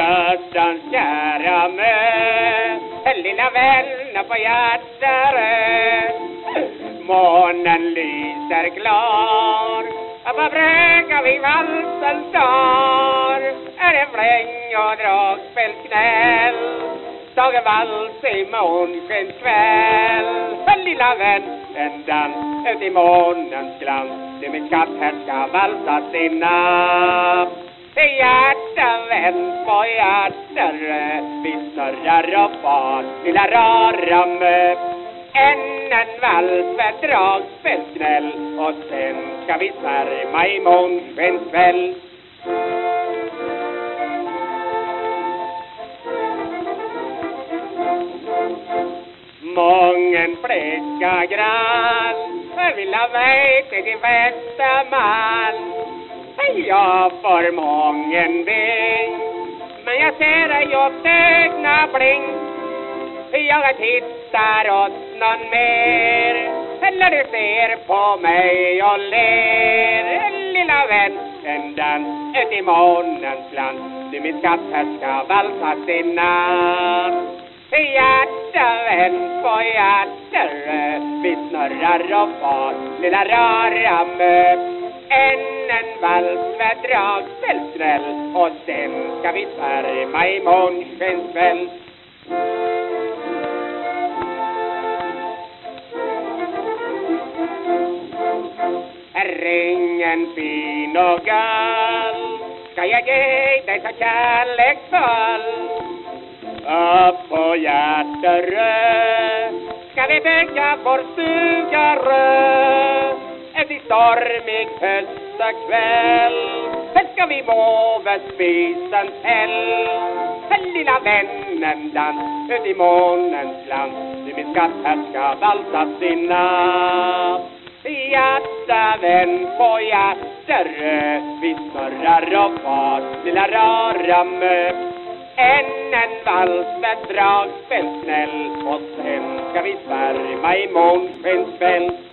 hjärtan kära mö Lilla vän på hjärtat Månen lyser klar. På bräka vid valsens dag Är det fläng och dragspelsknäll Tagen vals i månskenskväll Lilla vän, en dans ut i månens glans. Du min skatt här ska valsas i natt Hjärta vän på hjärta Vi snurrar och far lilla rara mö Än en vals med dragspelsknäll Och sen ska vi svärma i månskenskväll Mången flicka grann vill ha mig till din bästa man. Jag får mången väg. Men jag ser ej åt egna blink. Jag tittar åt någon mer. Eller du ser på mig och ler. Lilla vän, en dans ut i månens glans Du min skatt, här ska valsas i natt. Hjärta vän på hjärta Vi snurrar och far lilla rara mö en vals med dragspelsknäll Och sen ska vi svärma i månskenskväll Ringen fin och gall Ska jag ge dig så kärleksfull upp på Hjärterö ska vi bygga vår stuga röd stormig höstakväll. Sen ska vi våga spisans eld Lilla vännen dans ut i månens glans. Du min skatt, här ska valsas i natt Hjärta vän på Hjärterö Vi snurrar och far lilla rara mö än en vals med dragspel snäll, och sen ska vi svärma i månskensfält